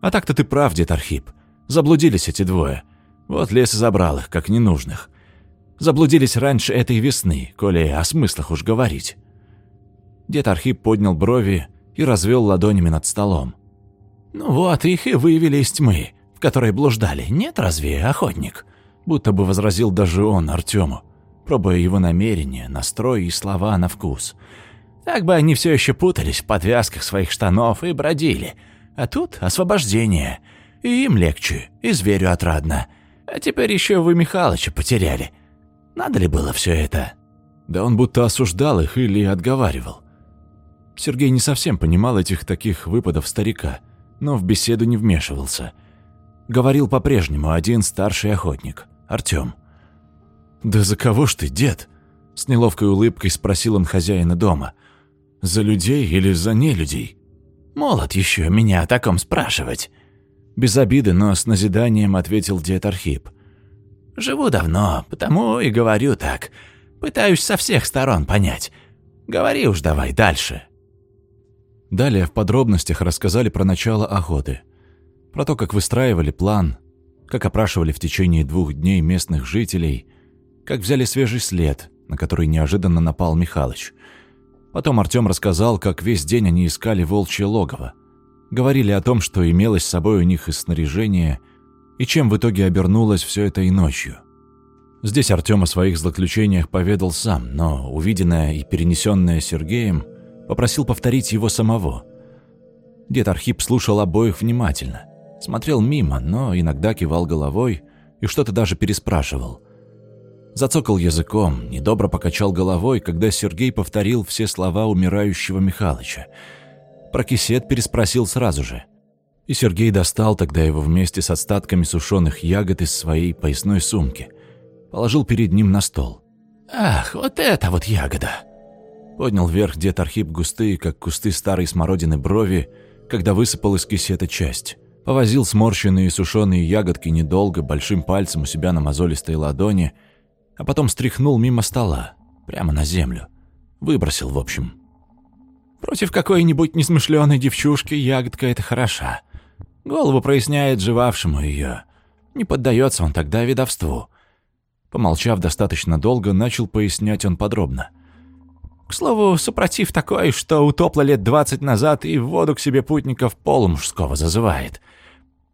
A: А так-то ты прав, дед Архип. Заблудились эти двое. Вот лес и забрал их, как ненужных. Заблудились раньше этой весны, коли о смыслах уж говорить. Дед Архип поднял брови и развел ладонями над столом. «Ну вот, их и вывели из тьмы, в которой блуждали. Нет разве, охотник?» Будто бы возразил даже он Артему пробуя его намерения, настрой и слова на вкус. Так бы они все еще путались в подвязках своих штанов и бродили. А тут освобождение. И им легче, и зверю отрадно. А теперь еще вы Михалыча потеряли. Надо ли было все это? Да он будто осуждал их или отговаривал. Сергей не совсем понимал этих таких выпадов старика, но в беседу не вмешивался. Говорил по-прежнему один старший охотник, Артём. «Да за кого ж ты, дед?» С неловкой улыбкой спросил он хозяина дома. «За людей или за нелюдей?» «Молод еще меня о таком спрашивать». Без обиды, но с назиданием ответил дед Архип. «Живу давно, потому и говорю так. Пытаюсь со всех сторон понять. Говори уж давай дальше». Далее в подробностях рассказали про начало охоты, про то, как выстраивали план, как опрашивали в течение двух дней местных жителей, как взяли свежий след, на который неожиданно напал Михалыч. Потом Артём рассказал, как весь день они искали волчье логово. Говорили о том, что имелось с собой у них из снаряжения, и чем в итоге обернулось все это и ночью. Здесь Артём о своих злоключениях поведал сам, но увиденное и перенесенное Сергеем попросил повторить его самого. Дед Архип слушал обоих внимательно, смотрел мимо, но иногда кивал головой и что-то даже переспрашивал. Зацокал языком, недобро покачал головой, когда Сергей повторил все слова умирающего Михалыча. Про кисет переспросил сразу же. И Сергей достал тогда его вместе с остатками сушеных ягод из своей поясной сумки. Положил перед ним на стол. «Ах, вот это вот ягода!» Поднял вверх дед Архип густые, как кусты старой смородины брови, когда высыпал из кисета часть. Повозил сморщенные сушеные ягодки недолго, большим пальцем у себя на мозолистой ладони, а потом стряхнул мимо стола, прямо на землю. Выбросил, в общем. Против какой-нибудь несмышленой девчушки ягодка эта хороша. Голову проясняет живавшему ее. Не поддается он тогда видовству. Помолчав достаточно долго, начал пояснять он подробно. К слову, супротив такой, что утопло лет двадцать назад и в воду к себе путников полумужского зазывает.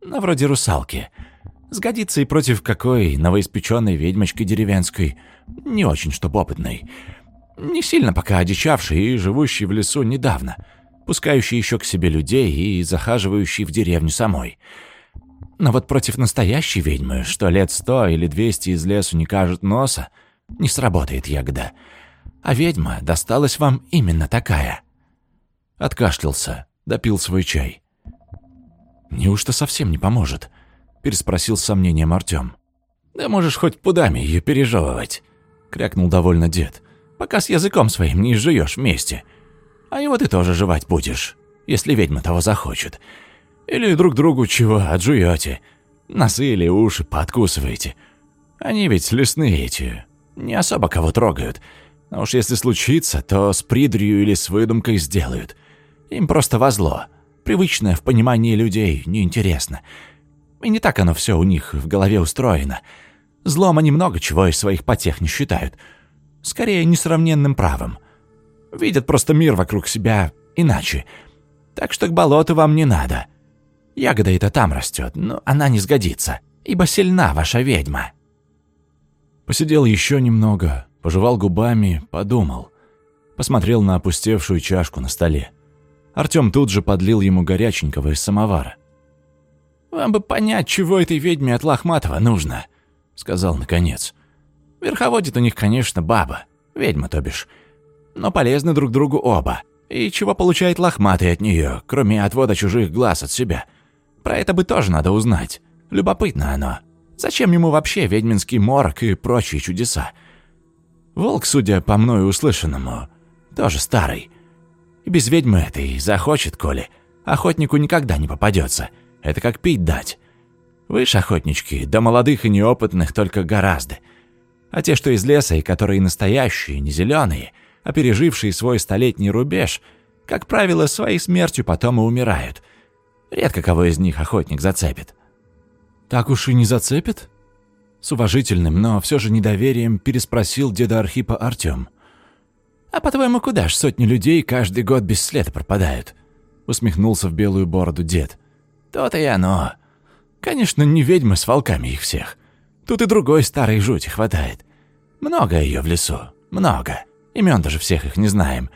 A: На вроде русалки. Сгодится и против какой новоиспеченной ведьмочки деревенской, не очень чтоб опытной. Не сильно пока одичавшей и живущей в лесу недавно, пускающей еще к себе людей и захаживающей в деревню самой. Но вот против настоящей ведьмы, что лет сто или двести из лесу не кажет носа, не сработает ягода — а ведьма досталась вам именно такая». Откашлялся, допил свой чай. «Неужто совсем не поможет?» — переспросил с сомнением Артём. «Да можешь хоть пудами ее пережевывать», — крякнул довольно дед, «пока с языком своим не жуешь вместе. А его ты тоже жевать будешь, если ведьма того захочет. Или друг другу чего отжуете, носы или уши подкусываете. Они ведь лесные эти, не особо кого трогают, а уж если случится, то с придрью или с выдумкой сделают. Им просто возло. Привычное в понимании людей неинтересно. И не так оно все у них в голове устроено. Злом они много чего из своих потех не считают. Скорее, несравненным правом. Видят просто мир вокруг себя иначе. Так что к болоту вам не надо. Ягода это там растет, но она не сгодится, ибо сильна ваша ведьма. Посидел еще немного, Пожевал губами, подумал. Посмотрел на опустевшую чашку на столе. Артём тут же подлил ему горяченького из самовара. «Вам бы понять, чего этой ведьме от Лохматова нужно», — сказал наконец. «Верховодит у них, конечно, баба, ведьма, то бишь. Но полезны друг другу оба. И чего получает Лохматый от нее, кроме отвода чужих глаз от себя? Про это бы тоже надо узнать. Любопытно оно. Зачем ему вообще ведьминский морок и прочие чудеса? Волк, судя по мною услышанному, тоже старый. И без ведьмы этой захочет, коли. Охотнику никогда не попадется. Это как пить дать. Вы ж охотнички, да молодых и неопытных только гораздо. А те, что из леса и которые настоящие, не зеленые, а пережившие свой столетний рубеж, как правило, своей смертью потом и умирают. Редко кого из них охотник зацепит. «Так уж и не зацепит?» С уважительным, но все же недоверием переспросил деда Архипа Артем. «А по-твоему, куда ж сотни людей каждый год без следа пропадают?» Усмехнулся в белую бороду дед. «То-то и оно. Конечно, не ведьмы с волками их всех. Тут и другой старой жути хватает. Много ее в лесу, много. Имен даже всех их не знаем.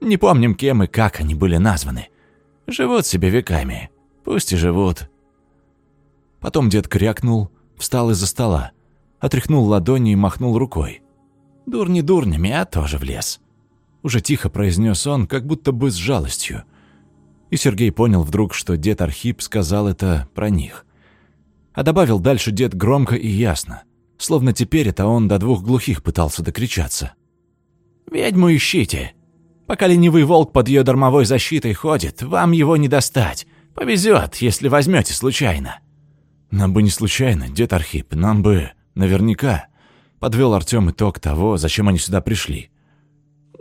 A: Не помним, кем и как они были названы. Живут себе веками. Пусть и живут». Потом дед крякнул, встал из-за стола, отряхнул ладони и махнул рукой. «Дурни дурнями, а тоже в лес». Уже тихо произнес он, как будто бы с жалостью. И Сергей понял вдруг, что дед Архип сказал это про них. А добавил дальше дед громко и ясно, словно теперь это он до двух глухих пытался докричаться. «Ведьму ищите. Пока ленивый волк под ее дармовой защитой ходит, вам его не достать. Повезет, если возьмете случайно». Нам бы не случайно, дед Архип, нам бы наверняка. Подвел Артем итог того, зачем они сюда пришли.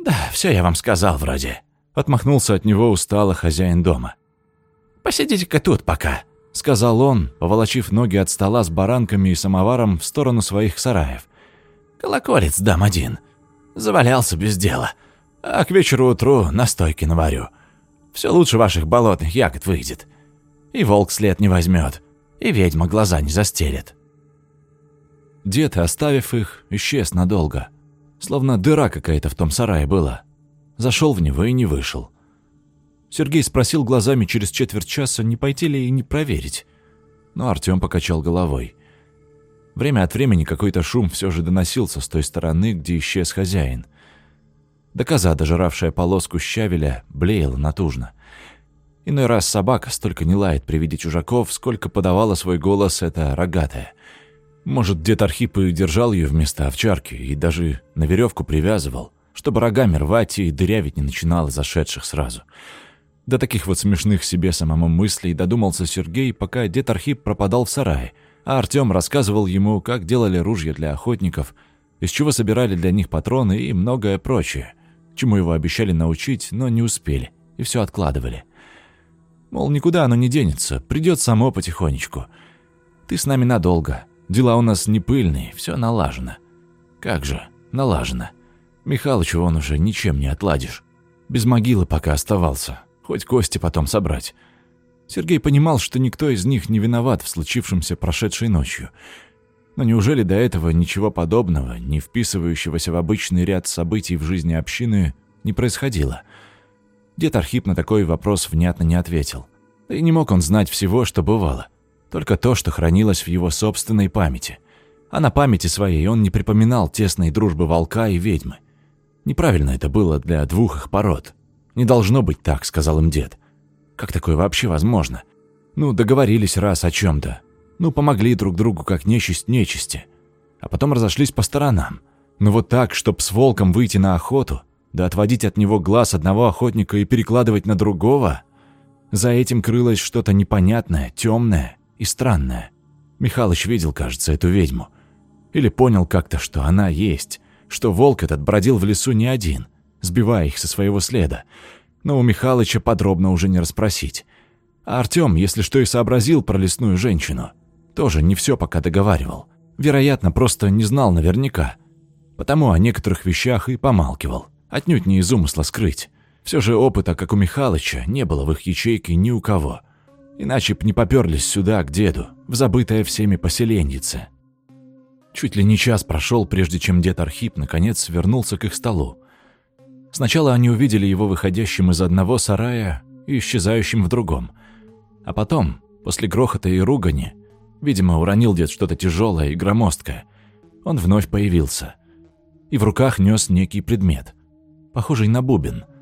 A: Да, все я вам сказал вроде. Отмахнулся от него устало хозяин дома.
B: «Посидите-ка тут пока», —
A: сказал он, поволочив ноги от стола с баранками и самоваром в сторону своих сараев.
B: «Колоколец дам один. Завалялся без дела. А к вечеру-утру настойки наварю. Все лучше ваших болотных ягод выйдет. И волк след не возьмет, и ведьма глаза не застелит».
A: Дед, оставив их, исчез надолго. Словно дыра какая-то в том сарае была. Зашел в него и не вышел. Сергей спросил глазами через четверть часа, не пойти ли и не проверить. Но Артём покачал головой. Время от времени какой-то шум все же доносился с той стороны, где исчез хозяин. Да коза, дожиравшая полоску щавеля, блеяла натужно. Иной раз собака столько не лает при виде чужаков, сколько подавала свой голос эта рогатая. Может, дед Архип и держал ее вместо овчарки и даже на веревку привязывал, чтобы рогами рвать и дырявить не начинало зашедших сразу. До таких вот смешных себе самому мыслей додумался Сергей, пока дед Архип пропадал в сарае, а Артем рассказывал ему, как делали ружья для охотников, из чего собирали для них патроны и многое прочее, чему его обещали научить, но не успели, и все откладывали. Мол, никуда оно не денется, придет само потихонечку. Ты с нами надолго, Дела у нас не пыльные, все налажено. Как же, налажено. Михалычу он уже ничем не отладишь. Без могилы пока оставался, хоть кости потом собрать. Сергей понимал, что никто из них не виноват в случившемся прошедшей ночью. Но неужели до этого ничего подобного, не вписывающегося в обычный ряд событий в жизни общины, не происходило? Дед Архип на такой вопрос внятно не ответил. Да и не мог он знать всего, что бывало. Только то, что хранилось в его собственной памяти. А на памяти своей он не припоминал тесной дружбы волка и ведьмы. Неправильно это было для двух их пород. «Не должно быть так», — сказал им дед. «Как такое вообще возможно? Ну, договорились раз о чем то Ну, помогли друг другу, как нечисть нечисти. А потом разошлись по сторонам. Но вот так, чтоб с волком выйти на охоту, да отводить от него глаз одного охотника и перекладывать на другого, за этим крылось что-то непонятное, темное, и странное. Михалыч видел, кажется, эту ведьму. Или понял как-то, что она есть, что волк этот бродил в лесу не один, сбивая их со своего следа. Но у Михалыча подробно уже не расспросить. А Артём, если что и сообразил про лесную женщину, тоже не все пока договаривал. Вероятно, просто не знал наверняка. Потому о некоторых вещах и помалкивал. Отнюдь не из умысла скрыть. Все же опыта, как у Михалыча, не было в их ячейке ни у кого. Иначе б не попёрлись сюда, к деду, в забытое всеми поселеннице. Чуть ли не час прошел, прежде чем дед Архип наконец вернулся к их столу. Сначала они увидели его выходящим из одного сарая и исчезающим в другом. А потом, после грохота и ругани, видимо, уронил дед что-то тяжелое и громоздкое, он вновь появился. И в руках нес некий предмет, похожий на бубен —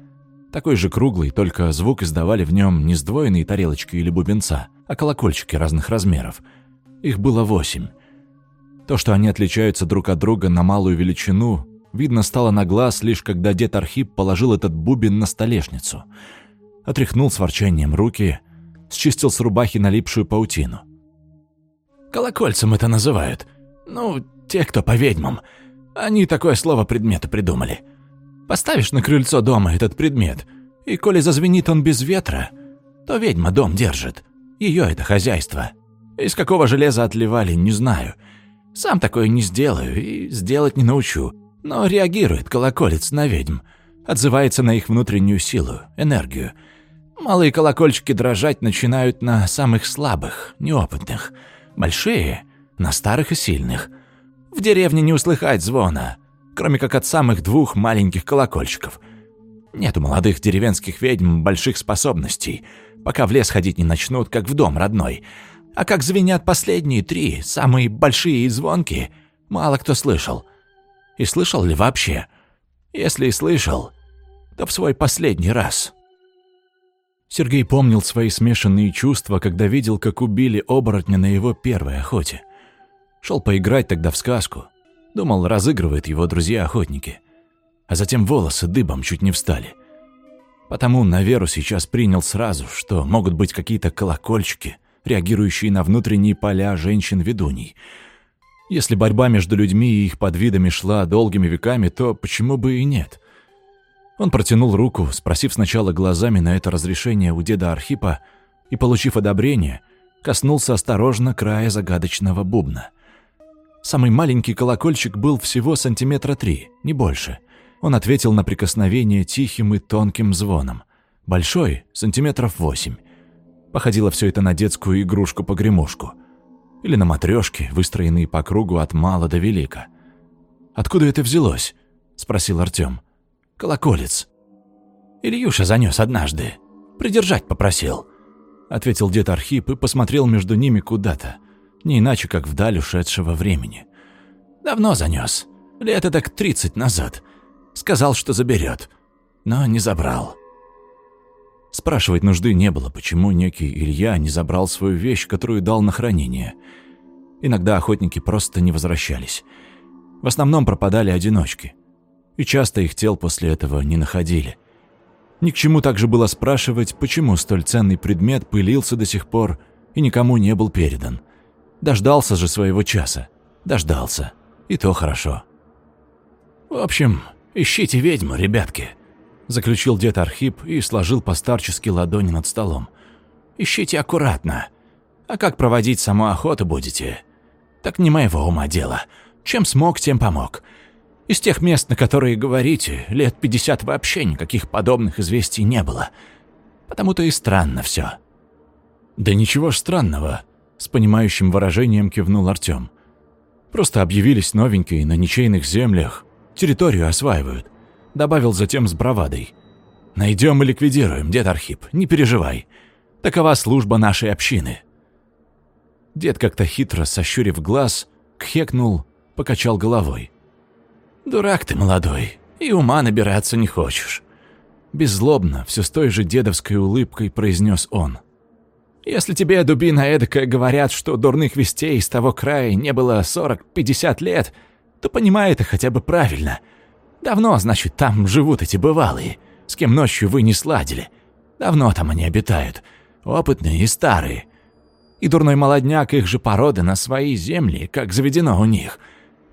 A: такой же круглый, только звук издавали в нем не сдвоенные тарелочки или бубенца, а колокольчики разных размеров. Их было восемь. То, что они отличаются друг от друга на малую величину, видно стало на глаз, лишь когда дед Архип положил этот бубен на столешницу. Отряхнул с ворчанием руки, счистил с рубахи налипшую паутину.
B: «Колокольцем это называют. Ну, те, кто по ведьмам. Они такое слово предмету придумали». Поставишь на крыльцо дома этот предмет, и коли зазвенит он без ветра, то ведьма дом держит. Ее это хозяйство. Из какого железа отливали, не знаю. Сам такое не сделаю и сделать не научу. Но реагирует колоколец на ведьм. Отзывается на их внутреннюю силу, энергию. Малые колокольчики дрожать начинают на самых слабых, неопытных. Большие — на старых и сильных. В деревне не услыхать звона, кроме как от самых двух маленьких колокольчиков. Нет у молодых деревенских ведьм больших способностей, пока в лес ходить не начнут, как в дом родной. А как звенят последние три, самые большие и звонкие, мало кто слышал. И слышал ли вообще? Если и слышал, то в свой последний раз.
A: Сергей помнил свои смешанные чувства, когда видел, как убили оборотня на его первой охоте. Шел поиграть тогда в сказку. Думал, разыгрывают его друзья-охотники. А затем волосы дыбом чуть не встали. Потому на веру сейчас принял сразу, что могут быть какие-то колокольчики, реагирующие на внутренние поля женщин-ведуней. Если борьба между людьми и их подвидами шла долгими веками, то почему бы и нет? Он протянул руку, спросив сначала глазами на это разрешение у деда Архипа, и, получив одобрение, коснулся осторожно края загадочного бубна. Самый маленький колокольчик был всего сантиметра три, не больше. Он ответил на прикосновение тихим и тонким звоном. Большой — сантиметров восемь. Походило все это на детскую игрушку-погремушку. Или на матрешки, выстроенные по кругу от мала до велика. «Откуда это взялось?» — спросил Артем. «Колоколец».
B: «Ильюша занес однажды. Придержать попросил», — ответил дед Архип и посмотрел между ними куда-то, не иначе, как вдаль ушедшего времени. «Давно занес. Лет так тридцать назад. Сказал, что заберет, но не забрал».
A: Спрашивать нужды не было, почему некий Илья не забрал свою вещь, которую дал на хранение. Иногда охотники просто не возвращались. В основном пропадали одиночки. И часто их тел после этого не находили. Ни к чему также было спрашивать, почему столь ценный предмет пылился до сих пор и никому не был передан. Дождался же своего часа. Дождался. И то хорошо.
B: «В общем, ищите ведьму, ребятки», заключил дед Архип и сложил постарчески ладони над столом. «Ищите аккуратно. А как проводить саму охоту будете? Так не моего ума дело. Чем смог, тем помог. Из тех мест, на которые говорите, лет пятьдесят вообще никаких подобных известий не было. Потому-то и странно все.
A: «Да ничего ж странного», — с понимающим выражением кивнул Артем. «Просто объявились новенькие на ничейных землях, территорию осваивают добавил затем с бравадой. «Найдем и ликвидируем, дед Архип, не переживай. Такова служба нашей общины». Дед как-то хитро, сощурив глаз, кхекнул, покачал головой.
B: «Дурак ты молодой, и ума набираться не хочешь».
A: Беззлобно, все с той же дедовской улыбкой произнес он.
B: «Если тебе, дубина эдакая, говорят, что дурных вестей из того края не было сорок-пятьдесят лет, то понимай это хотя бы правильно — Давно, значит, там живут эти бывалые, с кем ночью вы не сладили. Давно там они обитают, опытные и старые. И дурной молодняк их же породы на свои земли, как заведено у них,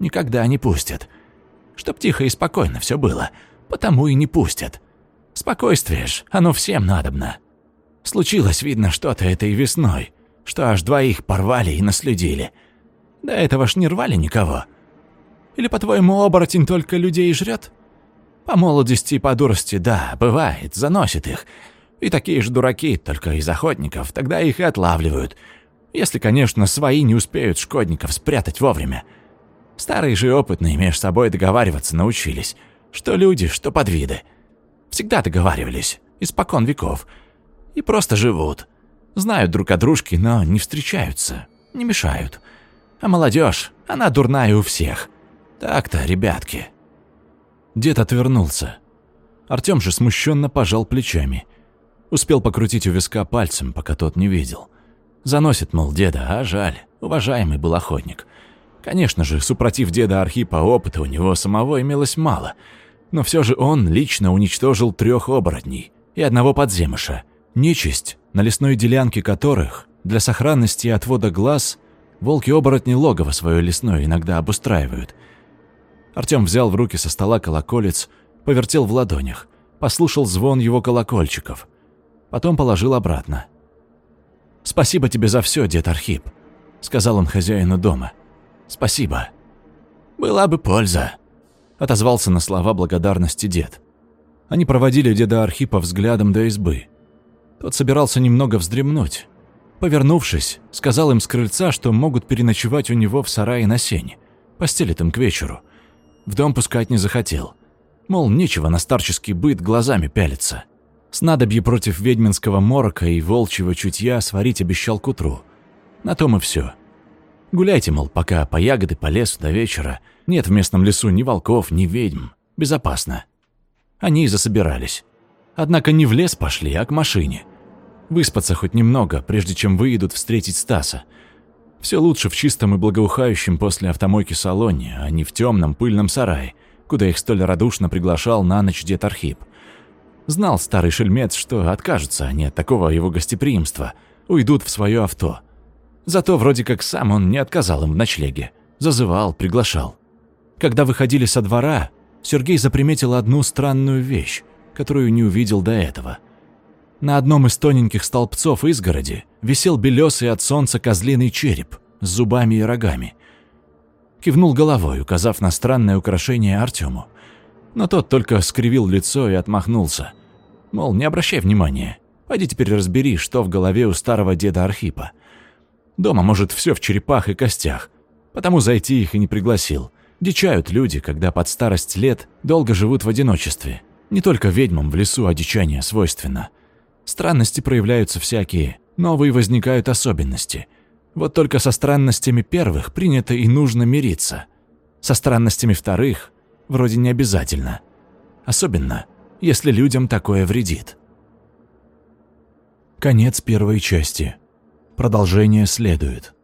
B: никогда не пустят. Чтоб тихо и спокойно все было, потому и не пустят. Спокойствие ж, оно всем надобно. Случилось, видно, что-то этой весной, что аж двоих порвали и наследили. До этого ж не рвали никого. Или, по-твоему, оборотень только людей жрет? По молодости и по дурости, да, бывает, заносит их. И такие же дураки, только из охотников, тогда их и отлавливают. Если, конечно, свои не успеют шкодников спрятать вовремя. Старые же опытные между собой договариваться научились. Что люди, что подвиды. Всегда договаривались, испокон веков. И просто живут. Знают друг о дружке, но не встречаются, не мешают. А молодежь, она дурная у всех. Так-то, ребятки.
A: Дед отвернулся. Артём же смущенно пожал плечами. Успел покрутить у виска пальцем, пока тот не видел. Заносит, мол, деда, а жаль, уважаемый был охотник. Конечно же, супротив деда Архипа опыта у него самого имелось мало, но все же он лично уничтожил трех оборотней и одного подземыша. Нечисть, на лесной делянке которых, для сохранности и отвода глаз, волки-оборотни логово свое лесное иногда обустраивают – Артём взял в руки со стола колоколец, повертел в ладонях, послушал звон его колокольчиков. Потом положил обратно. «Спасибо тебе за все, дед Архип», — сказал он хозяину дома. «Спасибо».
B: «Была бы польза», —
A: отозвался на слова благодарности дед. Они проводили деда Архипа взглядом до избы. Тот собирался немного вздремнуть. Повернувшись, сказал им с крыльца, что могут переночевать у него в сарае на сене, постелит им к вечеру — в дом пускать не захотел. Мол, нечего на старческий быт глазами пялиться. Снадобье против ведьминского морока и волчьего чутья сварить обещал к утру. На том и все. Гуляйте, мол, пока по ягоды по лесу до вечера. Нет в местном лесу ни волков, ни ведьм. Безопасно. Они и засобирались. Однако не в лес пошли, а к машине. Выспаться хоть немного, прежде чем выйдут встретить Стаса – все лучше в чистом и благоухающем после автомойки салоне, а не в темном пыльном сарае, куда их столь радушно приглашал на ночь дед Архип. Знал старый шельмец, что откажутся они от такого его гостеприимства, уйдут в свое авто. Зато вроде как сам он не отказал им в ночлеге. Зазывал, приглашал. Когда выходили со двора, Сергей заприметил одну странную вещь, которую не увидел до этого. На одном из тоненьких столбцов изгороди висел белесый от солнца козлиный череп с зубами и рогами. Кивнул головой, указав на странное украшение Артему. Но тот только скривил лицо и отмахнулся. Мол, не обращай внимания. Пойди теперь разбери, что в голове у старого деда Архипа. Дома, может, все в черепах и костях. Потому зайти их и не пригласил. Дичают люди, когда под старость лет долго живут в одиночестве. Не только ведьмам в лесу одичание свойственно. Странности проявляются всякие, новые возникают особенности. Вот только со странностями первых принято и нужно мириться. Со странностями вторых вроде не обязательно. Особенно, если людям такое вредит. Конец первой части. Продолжение следует.